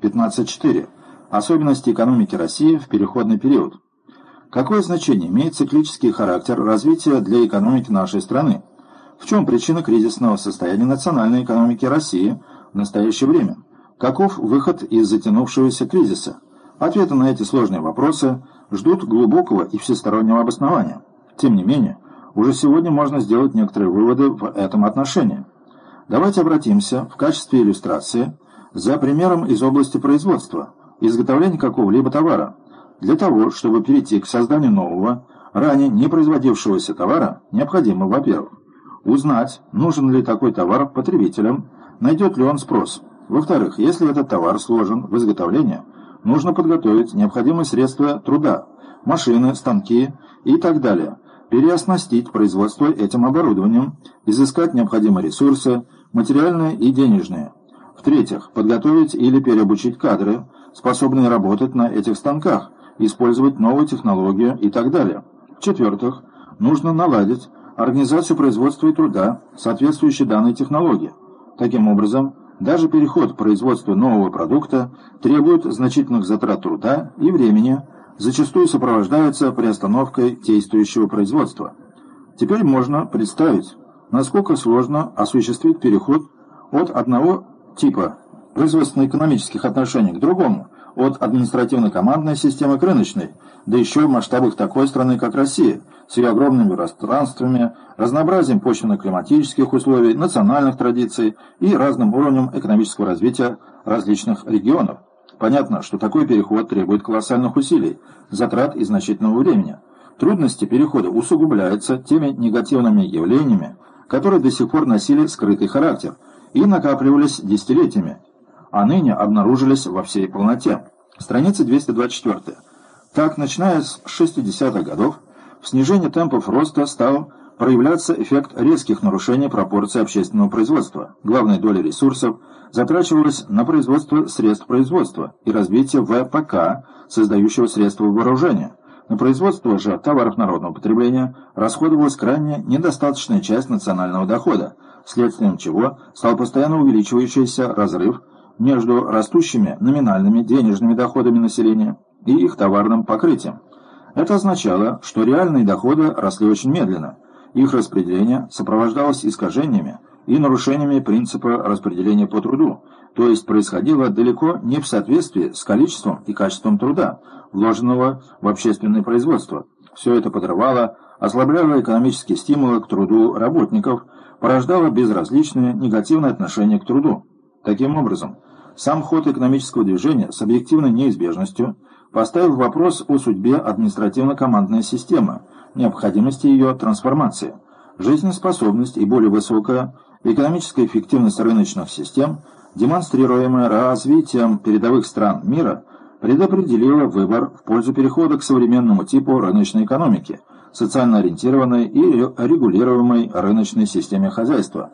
15.4. Особенности экономики России в переходный период. Какое значение имеет циклический характер развития для экономики нашей страны? В чем причина кризисного состояния национальной экономики России в настоящее время? Каков выход из затянувшегося кризиса? Ответы на эти сложные вопросы ждут глубокого и всестороннего обоснования. Тем не менее, уже сегодня можно сделать некоторые выводы в этом отношении. Давайте обратимся в качестве иллюстрации за примером из области производства, изготовления какого-либо товара. Для того, чтобы перейти к созданию нового, ранее не производившегося товара, необходимо, во-первых, узнать, нужен ли такой товар потребителям, найдет ли он спрос. Во-вторых, если этот товар сложен в изготовлении, нужно подготовить необходимые средства труда, машины, станки и так далее, переоснастить производство этим оборудованием, изыскать необходимые ресурсы, материальные и денежные. В-третьих, подготовить или переобучить кадры, способные работать на этих станках, использовать новую технологию и так далее. В-четвертых, нужно наладить организацию производства и труда, соответствующей данной технологии. Таким образом, даже переход к производству нового продукта требует значительных затрат труда и времени, зачастую сопровождается приостановкой действующего производства. Теперь можно представить, насколько сложно осуществить переход от одного типа производственно-экономических отношений к другому, от административно-командной системы к рыночной, да еще в масштабах такой страны, как Россия, с ее огромными пространствами, разнообразием почвенно-климатических условий, национальных традиций и разным уровнем экономического развития различных регионов. Понятно, что такой переход требует колоссальных усилий, затрат и значительного времени. Трудности перехода усугубляются теми негативными явлениями, которые до сих пор носили скрытый характер и накапливались десятилетиями, а ныне обнаружились во всей полноте. Страница 224. Так, начиная с 60-х годов, в снижении темпов роста стал проявляться эффект резких нарушений пропорций общественного производства. Главная доля ресурсов затрачивалась на производство средств производства и развитие ВПК, создающего средства вооружения. На производство же товаров народного потребления расходовалась крайне недостаточная часть национального дохода, следствием чего стал постоянно увеличивающийся разрыв между растущими номинальными денежными доходами населения и их товарным покрытием. Это означало, что реальные доходы росли очень медленно, их распределение сопровождалось искажениями и нарушениями принципа распределения по труду, то есть происходило далеко не в соответствии с количеством и качеством труда, вложенного в общественное производство. Все это подрывало, ослабляло экономические стимулы к труду работников, порождало безразличное негативное отношение к труду. Таким образом, сам ход экономического движения с объективной неизбежностью поставил вопрос о судьбе административно-командной системы, необходимости ее трансформации. Жизнеспособность и более высокая экономическая эффективность рыночных систем, демонстрируемая развитием передовых стран мира, предопределила выбор в пользу перехода к современному типу рыночной экономики, социально ориентированной и регулируемой рыночной системе хозяйства.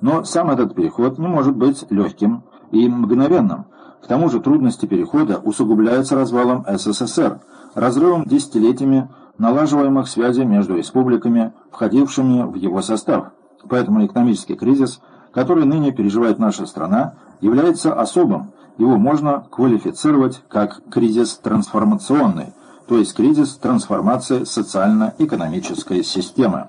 Но сам этот переход не может быть легким и мгновенным. К тому же трудности перехода усугубляются развалом СССР, разрывом десятилетиями налаживаемых связей между республиками, входившими в его состав. Поэтому экономический кризис, который ныне переживает наша страна, является особым. Его можно квалифицировать как кризис трансформационный, то есть кризис трансформации социально-экономической системы.